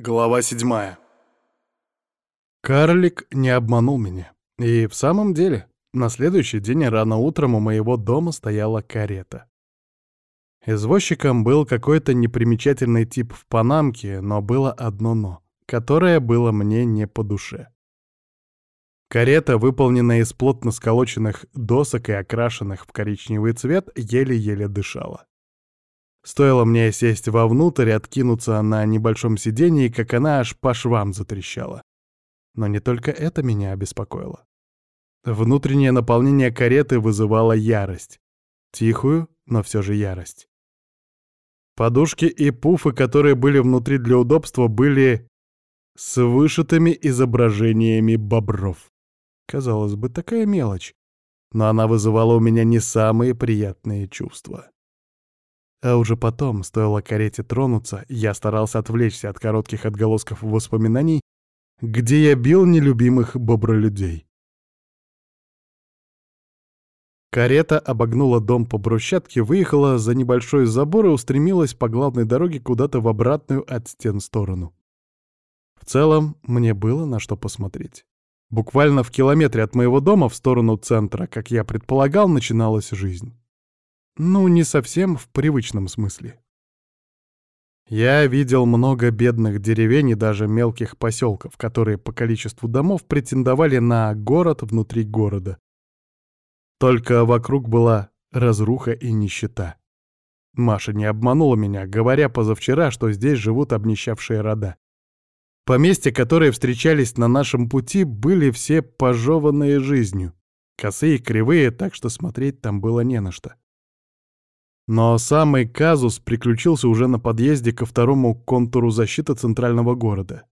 Глава седьмая. Карлик не обманул меня. И в самом деле, на следующий день рано утром у моего дома стояла карета. Извозчиком был какой-то непримечательный тип в панамке, но было одно «но», которое было мне не по душе. Карета, выполненная из плотно сколоченных досок и окрашенных в коричневый цвет, еле-еле дышала. Стоило мне сесть вовнутрь и откинуться на небольшом сидении, как она аж по швам затрещала. Но не только это меня обеспокоило. Внутреннее наполнение кареты вызывало ярость. Тихую, но все же ярость. Подушки и пуфы, которые были внутри для удобства, были с вышитыми изображениями бобров. Казалось бы, такая мелочь, но она вызывала у меня не самые приятные чувства. А уже потом, стоило карете тронуться, я старался отвлечься от коротких отголосков воспоминаний, где я бил нелюбимых бобролюдей. Карета обогнула дом по брусчатке, выехала за небольшой забор и устремилась по главной дороге куда-то в обратную от стен сторону. В целом, мне было на что посмотреть. Буквально в километре от моего дома в сторону центра, как я предполагал, начиналась жизнь. Ну, не совсем в привычном смысле. Я видел много бедных деревень и даже мелких поселков, которые по количеству домов претендовали на город внутри города. Только вокруг была разруха и нищета. Маша не обманула меня, говоря позавчера, что здесь живут обнищавшие рода. Поместья, которые встречались на нашем пути, были все пожеванные жизнью. Косые кривые, так что смотреть там было не на что. Но самый казус приключился уже на подъезде ко второму контуру защиты центрального города.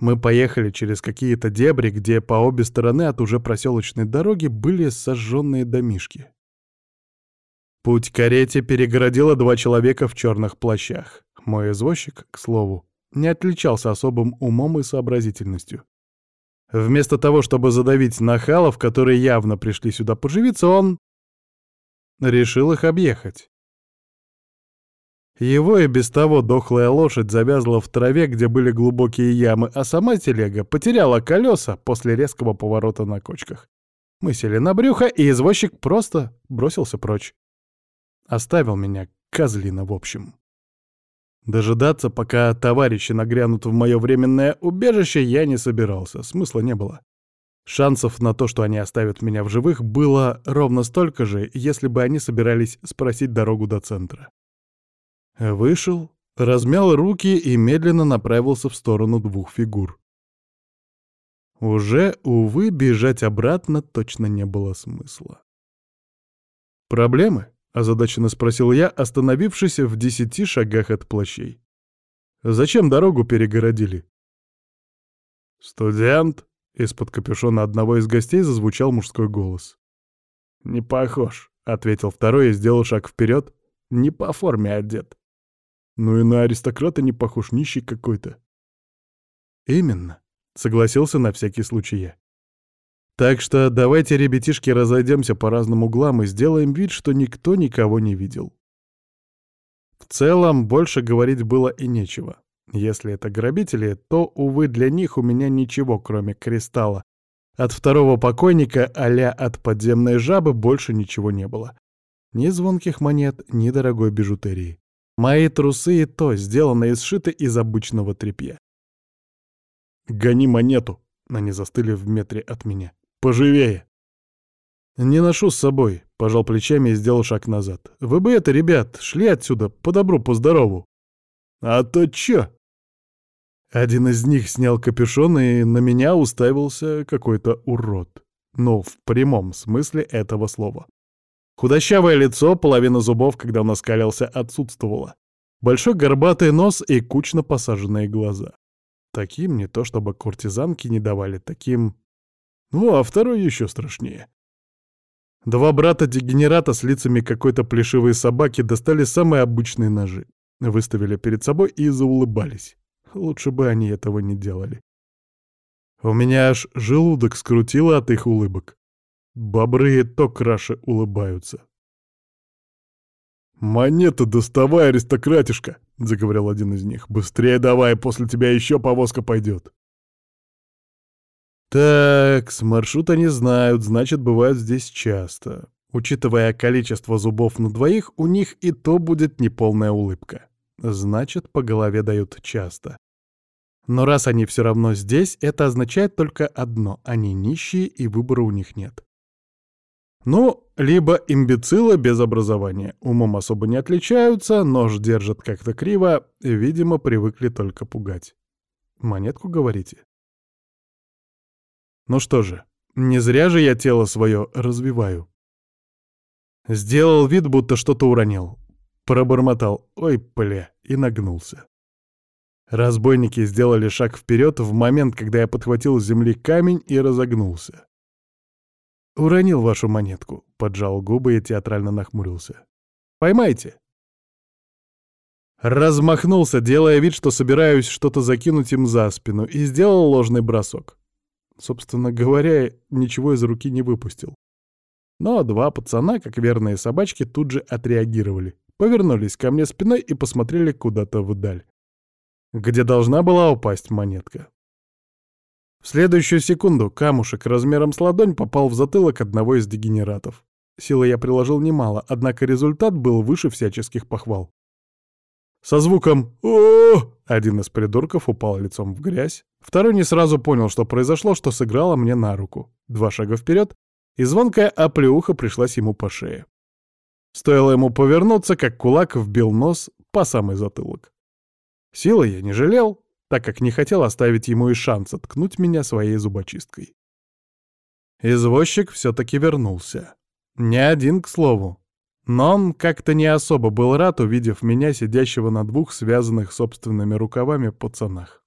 Мы поехали через какие-то дебри, где по обе стороны от уже проселочной дороги были сожженные домишки. Путь карете перегородило два человека в черных плащах. Мой извозчик, к слову, не отличался особым умом и сообразительностью. Вместо того, чтобы задавить нахалов, которые явно пришли сюда поживиться, он Решил их объехать. Его и без того дохлая лошадь завязла в траве, где были глубокие ямы, а сама телега потеряла колеса после резкого поворота на кочках. Мы сели на брюхо, и извозчик просто бросился прочь. Оставил меня, козлина в общем. Дожидаться, пока товарищи нагрянут в мое временное убежище, я не собирался, смысла не было. Шансов на то, что они оставят меня в живых, было ровно столько же, если бы они собирались спросить дорогу до центра. Вышел, размял руки и медленно направился в сторону двух фигур. Уже, увы, бежать обратно точно не было смысла. «Проблемы?» — озадаченно спросил я, остановившись в десяти шагах от плащей. «Зачем дорогу перегородили?» «Студент», из-под капюшона одного из гостей зазвучал мужской голос. «Не похож», — ответил второй и сделал шаг вперед. «Не по форме одет». «Ну и на аристократа не похож, нищий какой-то». «Именно», — согласился на всякий случай я. «Так что давайте, ребятишки, разойдемся по разным углам и сделаем вид, что никто никого не видел». В целом, больше говорить было и нечего. Если это грабители, то, увы, для них у меня ничего, кроме кристалла. От второго покойника а от подземной жабы больше ничего не было. Ни звонких монет, ни дорогой бижутерии. Мои трусы и то сделаны и сшиты из обычного тряпья. «Гони монету!» — они застыли в метре от меня. «Поживее!» «Не ношу с собой», — пожал плечами и сделал шаг назад. «Вы бы это, ребят, шли отсюда, по добру, по здорову». «А то чё?» Один из них снял капюшон, и на меня уставился какой-то урод. Ну, в прямом смысле этого слова. Худощавое лицо, половина зубов, когда он оскалился, отсутствовала. Большой горбатый нос и кучно посаженные глаза. Таким не то чтобы куртизанки не давали, таким... Ну, а второй еще страшнее. Два брата-дегенерата с лицами какой-то плешивой собаки достали самые обычные ножи выставили перед собой и заулыбались. Лучше бы они этого не делали. У меня аж желудок скрутило от их улыбок. Бобры то краше улыбаются. «Монеты доставай, аристократишка!» — заговорил один из них. «Быстрее давай, после тебя еще повозка пойдет». Так, с маршрута не знают, значит, бывают здесь часто. Учитывая количество зубов на двоих, у них и то будет неполная улыбка. Значит, по голове дают часто. Но раз они все равно здесь, это означает только одно — они нищие и выбора у них нет. Ну, либо имбецилы без образования, умом особо не отличаются, нож держат как-то криво, видимо, привыкли только пугать. Монетку говорите? Ну что же, не зря же я тело свое развиваю. Сделал вид, будто что-то уронил. Пробормотал «Ой, пля!» и нагнулся. Разбойники сделали шаг вперед в момент, когда я подхватил с земли камень и разогнулся. «Уронил вашу монетку», — поджал губы и театрально нахмурился. «Поймайте!» Размахнулся, делая вид, что собираюсь что-то закинуть им за спину, и сделал ложный бросок. Собственно говоря, ничего из руки не выпустил. Но два пацана, как верные собачки, тут же отреагировали, повернулись ко мне спиной и посмотрели куда-то вдаль, где должна была упасть монетка. В следующую секунду камушек размером с ладонь попал в затылок одного из дегенератов. Силы я приложил немало, однако результат был выше всяческих похвал. Со звуком о один из придурков упал лицом в грязь, второй не сразу понял, что произошло, что сыграло мне на руку. Два шага вперед, и звонкая оплеуха пришлась ему по шее. Стоило ему повернуться, как кулак вбил нос по самый затылок. Силы я не жалел, так как не хотел оставить ему и шанс ткнуть меня своей зубочисткой. Извозчик все-таки вернулся. Не один, к слову. Но он как-то не особо был рад, увидев меня, сидящего на двух связанных собственными рукавами пацанах.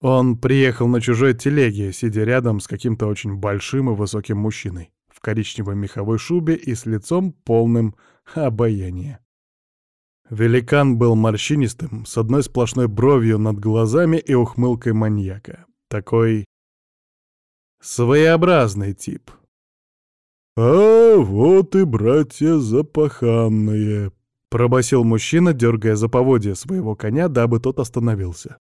Он приехал на чужой телеге, сидя рядом с каким-то очень большим и высоким мужчиной в коричневой меховой шубе и с лицом полным обаяния. Великан был морщинистым, с одной сплошной бровью над глазами и ухмылкой маньяка. Такой своеобразный тип. «А вот и братья запаханные», — пробасил мужчина, дергая за поводья своего коня, дабы тот остановился.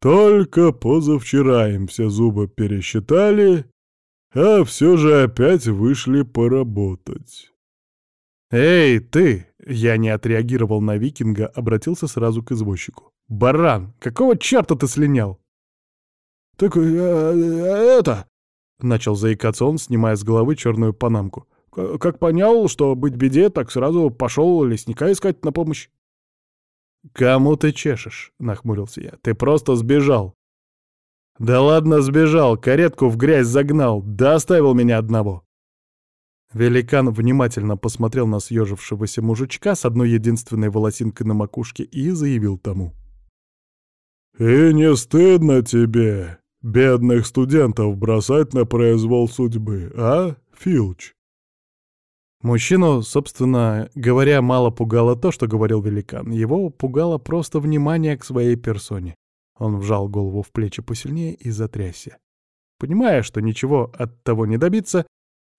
«Только позавчера им все зубы пересчитали, а все же опять вышли поработать». «Эй, ты!» — я не отреагировал на викинга, обратился сразу к извозчику. «Баран, какого черта ты слинял?» «Так э, э, это...» — начал заикаться он, снимая с головы черную панамку. «Как понял, что быть беде, так сразу пошел лесника искать на помощь». «Кому ты чешешь?» — нахмурился я. «Ты просто сбежал». «Да ладно, сбежал, каретку в грязь загнал, да оставил меня одного». Великан внимательно посмотрел на съежившегося мужичка с одной единственной волосинкой на макушке и заявил тому. «И не стыдно тебе, бедных студентов, бросать на произвол судьбы, а, Филч?» Мужчину, собственно говоря, мало пугало то, что говорил великан. Его пугало просто внимание к своей персоне. Он вжал голову в плечи посильнее и затрясся. Понимая, что ничего от того не добиться,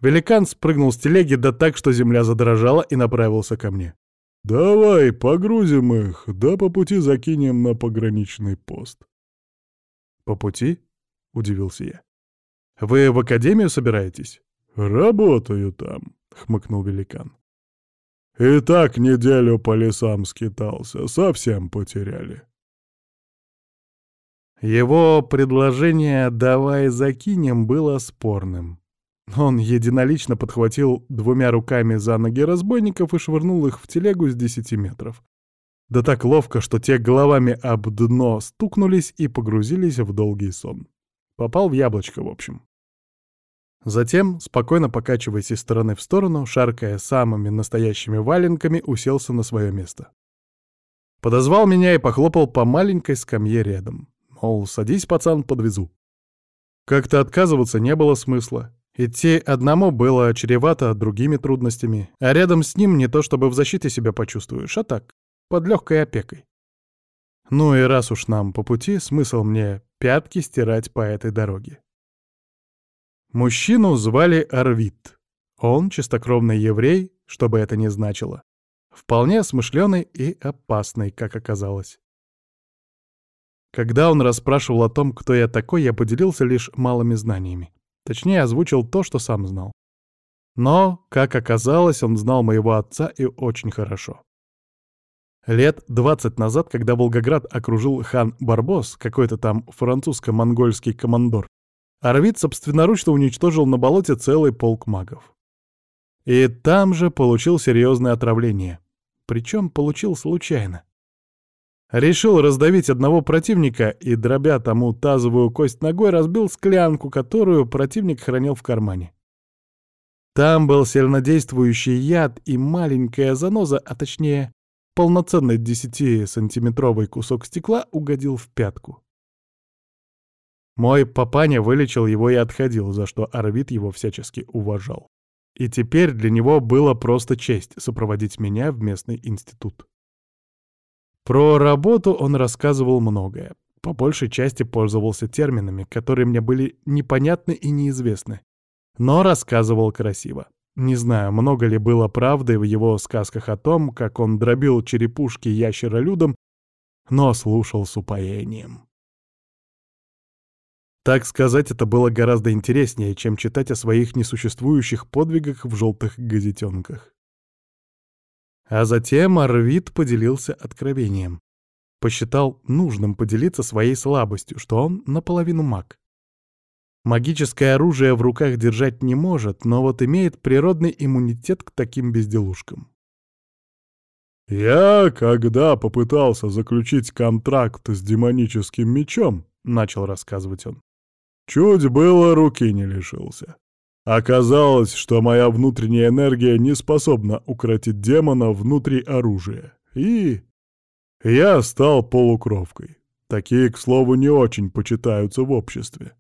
Великан спрыгнул с телеги да так, что земля задрожала и направился ко мне. «Давай, погрузим их, да по пути закинем на пограничный пост». «По пути?» — удивился я. «Вы в академию собираетесь?» «Работаю там», — хмыкнул великан. «И так неделю по лесам скитался, совсем потеряли». Его предложение «давай закинем» было спорным. Он единолично подхватил двумя руками за ноги разбойников и швырнул их в телегу с десяти метров. Да так ловко, что те головами об дно стукнулись и погрузились в долгий сон. Попал в яблочко, в общем. Затем, спокойно покачиваясь из стороны в сторону, шаркая самыми настоящими валенками, уселся на свое место. Подозвал меня и похлопал по маленькой скамье рядом. Мол, садись, пацан, подвезу. Как-то отказываться не было смысла. Идти одному было чревато другими трудностями, а рядом с ним не то чтобы в защите себя почувствуешь, а так, под легкой опекой. Ну и раз уж нам по пути, смысл мне пятки стирать по этой дороге. Мужчину звали Арвид. Он чистокровный еврей, что бы это ни значило. Вполне смышленый и опасный, как оказалось. Когда он расспрашивал о том, кто я такой, я поделился лишь малыми знаниями. Точнее, озвучил то, что сам знал. Но, как оказалось, он знал моего отца и очень хорошо. Лет 20 назад, когда Волгоград окружил хан Барбос, какой-то там французско-монгольский командор, Арвид собственноручно уничтожил на болоте целый полк магов. И там же получил серьезное отравление. Причем получил случайно. Решил раздавить одного противника и, дробя тому тазовую кость ногой, разбил склянку, которую противник хранил в кармане. Там был сильнодействующий яд и маленькая заноза, а точнее, полноценный 10-сантиметровый кусок стекла угодил в пятку. Мой папаня вылечил его и отходил, за что Арвид его всячески уважал. И теперь для него было просто честь сопроводить меня в местный институт. Про работу он рассказывал многое. По большей части пользовался терминами, которые мне были непонятны и неизвестны. Но рассказывал красиво. Не знаю, много ли было правды в его сказках о том, как он дробил черепушки ящеролюдом, но слушал с упоением. Так сказать, это было гораздо интереснее, чем читать о своих несуществующих подвигах в желтых газетенках. А затем Арвид поделился откровением. Посчитал нужным поделиться своей слабостью, что он наполовину маг. Магическое оружие в руках держать не может, но вот имеет природный иммунитет к таким безделушкам. «Я, когда попытался заключить контракт с демоническим мечом, — начал рассказывать он, — чуть было руки не лишился. Оказалось, что моя внутренняя энергия не способна укротить демона внутри оружия. И я стал полукровкой. Такие, к слову, не очень почитаются в обществе.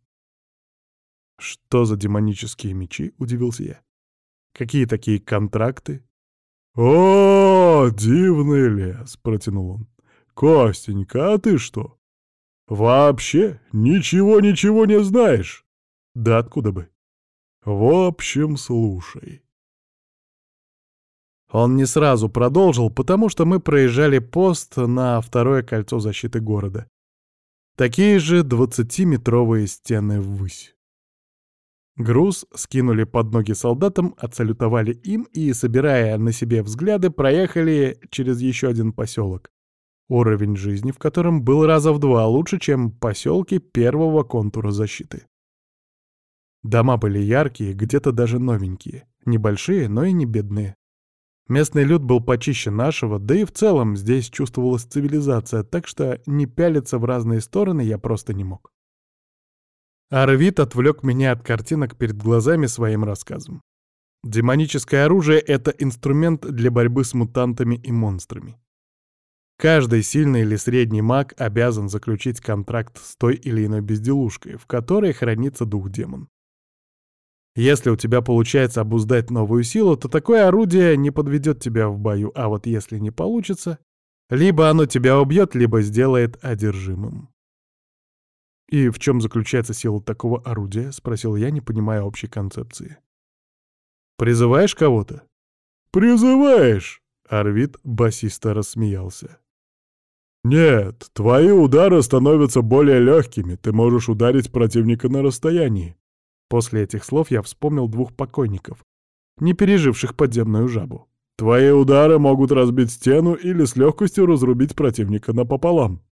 «Что за демонические мечи?» — удивился я. «Какие такие контракты?» «О, дивный лес!» — протянул он. «Костенька, а ты что? Вообще ничего-ничего не знаешь?» «Да откуда бы?» В общем, слушай. Он не сразу продолжил, потому что мы проезжали пост на второе кольцо защиты города. Такие же двадцатиметровые стены ввысь. Груз скинули под ноги солдатам, отсалютовали им и, собирая на себе взгляды, проехали через еще один поселок, уровень жизни в котором был раза в два лучше, чем поселки первого контура защиты. Дома были яркие, где-то даже новенькие. Небольшие, но и не бедные. Местный люд был почище нашего, да и в целом здесь чувствовалась цивилизация, так что не пялиться в разные стороны я просто не мог. Арвид отвлек меня от картинок перед глазами своим рассказом. Демоническое оружие — это инструмент для борьбы с мутантами и монстрами. Каждый сильный или средний маг обязан заключить контракт с той или иной безделушкой, в которой хранится дух-демон. Если у тебя получается обуздать новую силу, то такое орудие не подведет тебя в бою, а вот если не получится, либо оно тебя убьет, либо сделает одержимым. «И в чем заключается сила такого орудия?» — спросил я, не понимая общей концепции. «Призываешь кого-то?» «Призываешь!» — Арвид басисто рассмеялся. «Нет, твои удары становятся более легкими, ты можешь ударить противника на расстоянии. После этих слов я вспомнил двух покойников, не переживших подземную жабу. Твои удары могут разбить стену или с легкостью разрубить противника напополам.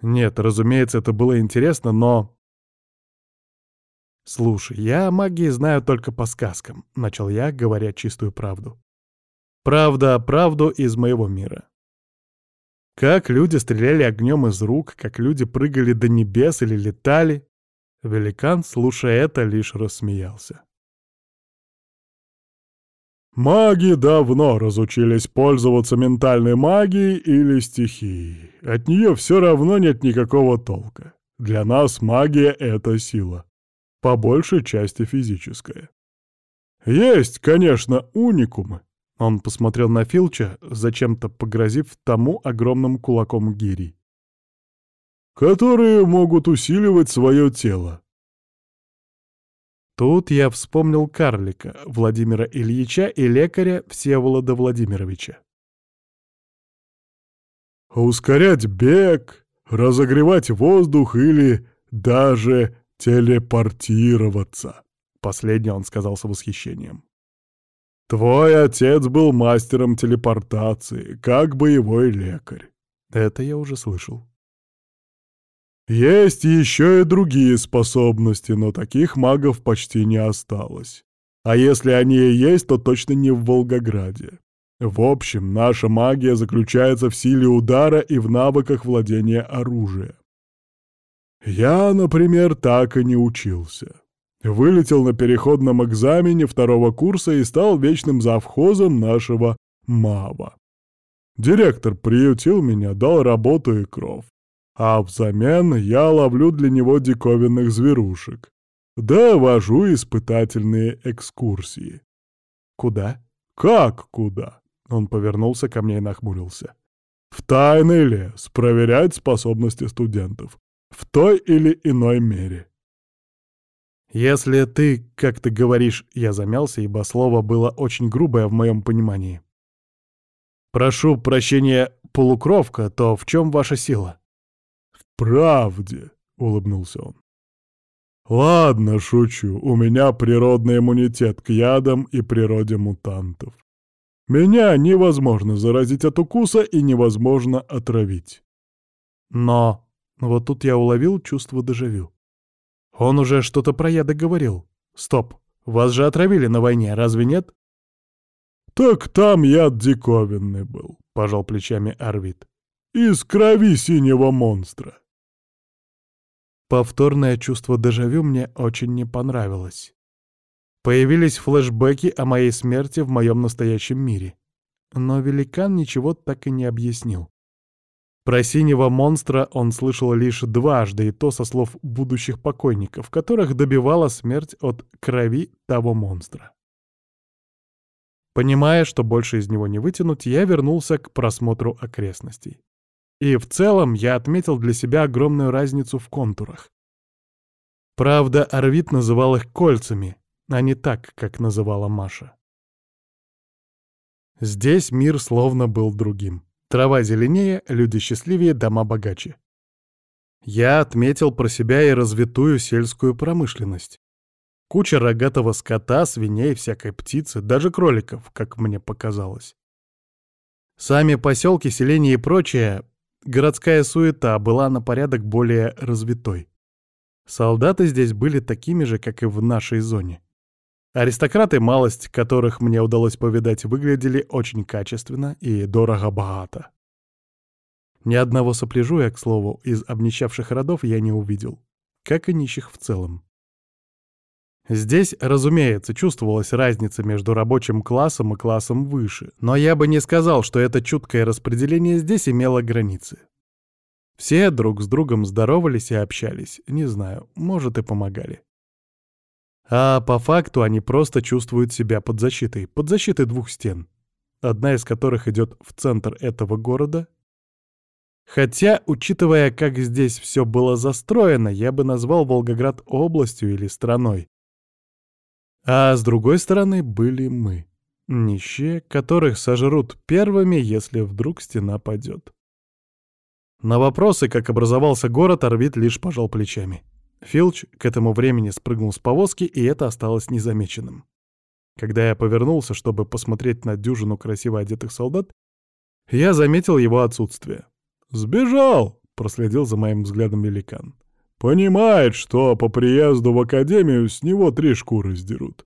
Нет, разумеется, это было интересно, но... «Слушай, я о магии знаю только по сказкам», — начал я, говоря чистую правду. «Правда, правду из моего мира. Как люди стреляли огнем из рук, как люди прыгали до небес или летали, Великан, слушая это, лишь рассмеялся. Маги давно разучились пользоваться ментальной магией или стихией. От нее все равно нет никакого толка. Для нас магия — это сила. По большей части физическая. Есть, конечно, уникумы. Он посмотрел на Филча, зачем-то погрозив тому огромным кулаком гири которые могут усиливать свое тело. Тут я вспомнил карлика Владимира Ильича и лекаря Всеволода Владимировича. Ускорять бег, разогревать воздух или даже телепортироваться. Последнее он сказал с восхищением. Твой отец был мастером телепортации, как боевой лекарь. Это я уже слышал. Есть еще и другие способности, но таких магов почти не осталось. А если они и есть, то точно не в Волгограде. В общем, наша магия заключается в силе удара и в навыках владения оружием. Я, например, так и не учился. Вылетел на переходном экзамене второго курса и стал вечным завхозом нашего МАВа. Директор приютил меня, дал работу и кров. А взамен я ловлю для него диковинных зверушек. Да вожу испытательные экскурсии. Куда? Как куда? Он повернулся ко мне и нахмурился. В тайный лес проверять способности студентов. В той или иной мере. Если ты, как ты говоришь, я замялся, ибо слово было очень грубое в моем понимании. Прошу прощения, полукровка, то в чем ваша сила? Правде», — улыбнулся он. «Ладно, шучу, у меня природный иммунитет к ядам и природе мутантов. Меня невозможно заразить от укуса и невозможно отравить». Но вот тут я уловил чувство дежавю. Он уже что-то про яды говорил. Стоп, вас же отравили на войне, разве нет? «Так там яд диковинный был», — пожал плечами Арвид. «Из крови синего монстра». Повторное чувство дежавю мне очень не понравилось. Появились флешбеки о моей смерти в моем настоящем мире. Но великан ничего так и не объяснил. Про синего монстра он слышал лишь дважды, и то со слов будущих покойников, которых добивала смерть от крови того монстра. Понимая, что больше из него не вытянуть, я вернулся к просмотру окрестностей. И в целом я отметил для себя огромную разницу в контурах. Правда, Арвид называл их кольцами, а не так, как называла Маша. Здесь мир словно был другим. Трава зеленее, люди счастливее, дома богаче. Я отметил про себя и развитую сельскую промышленность. Куча рогатого скота, свиней, всякой птицы, даже кроликов, как мне показалось. Сами поселки, селения и прочее Городская суета была на порядок более развитой. Солдаты здесь были такими же, как и в нашей зоне. Аристократы, малость которых мне удалось повидать, выглядели очень качественно и дорого-богато. Ни одного сопляжуя, к слову, из обнищавших родов я не увидел, как и нищих в целом. Здесь, разумеется, чувствовалась разница между рабочим классом и классом выше, но я бы не сказал, что это чуткое распределение здесь имело границы. Все друг с другом здоровались и общались, не знаю, может и помогали. А по факту они просто чувствуют себя под защитой, под защитой двух стен, одна из которых идет в центр этого города. Хотя, учитывая, как здесь все было застроено, я бы назвал Волгоград областью или страной, а с другой стороны были мы, нищие, которых сожрут первыми, если вдруг стена падет. На вопросы, как образовался город, Орвит лишь пожал плечами. Филч к этому времени спрыгнул с повозки, и это осталось незамеченным. Когда я повернулся, чтобы посмотреть на дюжину красиво одетых солдат, я заметил его отсутствие. «Сбежал!» — проследил за моим взглядом великан. Понимает, что по приезду в академию с него три шкуры сдерут.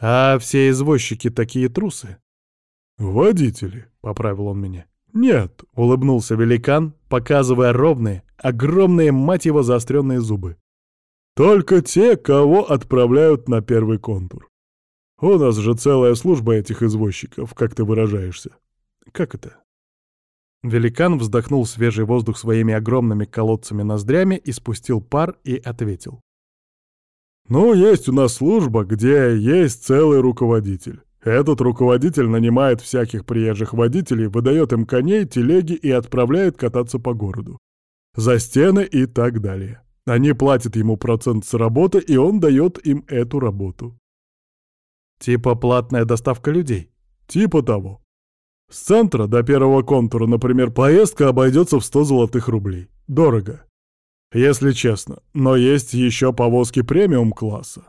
А все извозчики такие трусы? Водители, — поправил он меня. Нет, — улыбнулся великан, показывая ровные, огромные, мать его, заостренные зубы. Только те, кого отправляют на первый контур. У нас же целая служба этих извозчиков, как ты выражаешься. Как это? Великан вздохнул свежий воздух своими огромными колодцами ноздрями и спустил пар и ответил. «Ну, есть у нас служба, где есть целый руководитель. Этот руководитель нанимает всяких приезжих водителей, выдает им коней, телеги и отправляет кататься по городу. За стены и так далее. Они платят ему процент с работы, и он дает им эту работу. Типа платная доставка людей? Типа того. С центра до первого контура, например, поездка обойдется в 100 золотых рублей. Дорого. Если честно. Но есть еще повозки премиум-класса.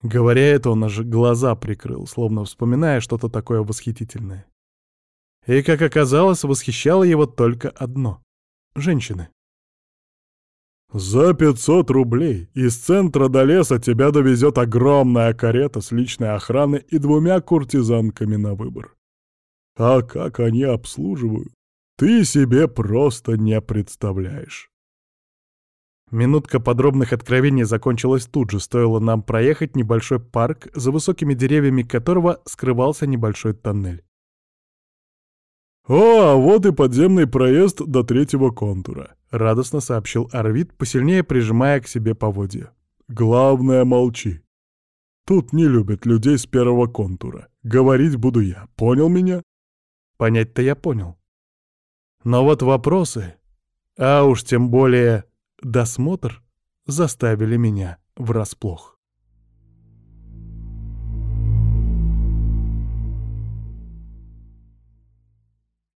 Говоря это, он аж глаза прикрыл, словно вспоминая что-то такое восхитительное. И, как оказалось, восхищало его только одно — женщины. «За 500 рублей из центра до леса тебя довезет огромная карета с личной охраной и двумя куртизанками на выбор. А как они обслуживают, ты себе просто не представляешь». Минутка подробных откровений закончилась тут же, стоило нам проехать небольшой парк, за высокими деревьями которого скрывался небольшой тоннель. «О, а вот и подземный проезд до третьего контура», — радостно сообщил Арвид, посильнее прижимая к себе поводья. «Главное, молчи. Тут не любят людей с первого контура. Говорить буду я. Понял меня?» «Понять-то я понял. Но вот вопросы, а уж тем более досмотр, заставили меня врасплох».